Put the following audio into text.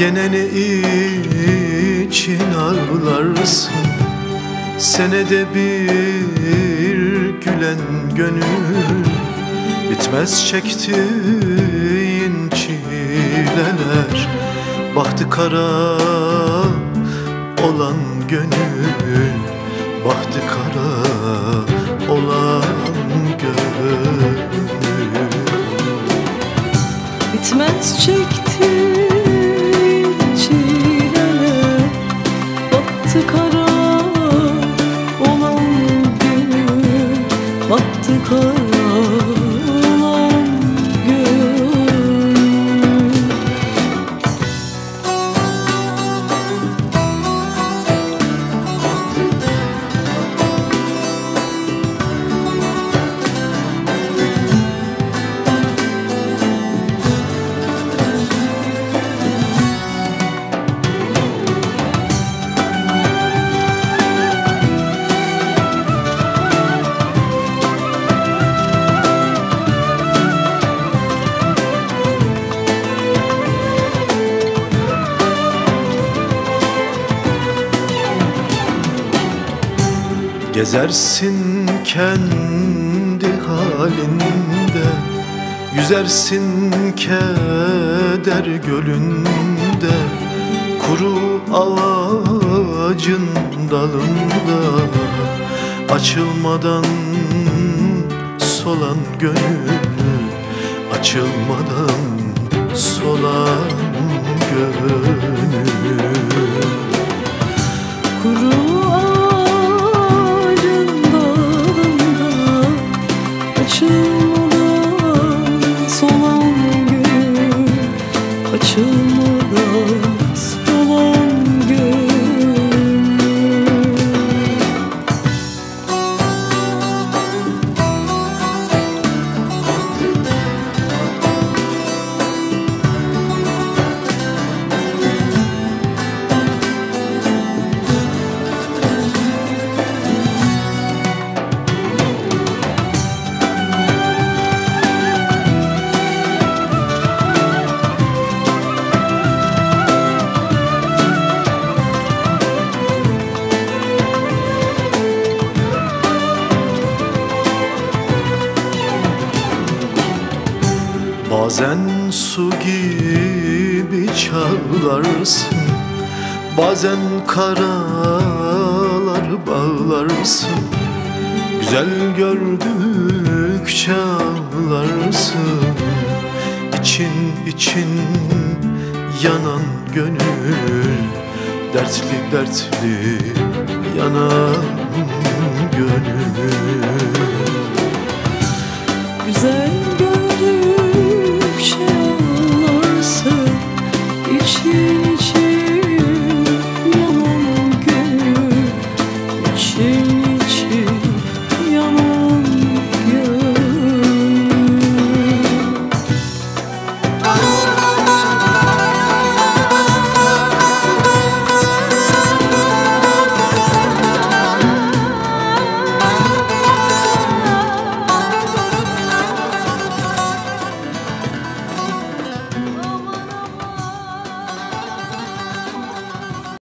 Gene ne için ağlarsın? Senede bir gülen gönül Bitmez çektiğin çileler. Bahtı kara olan gönül Bahtı kara olan gönül. Bitmez çektiğin Baktı kara Gezersin kendi halinde Yüzersin keder gölünde Kuru ağacın dalında Açılmadan solan gönül Açılmadan Açılmadan Bazen su gibi çağlarsın Bazen karalar bağlarsın. Güzel gördükçe ağlarsın İçin için yanan gönül Dertli dertli yanan 心。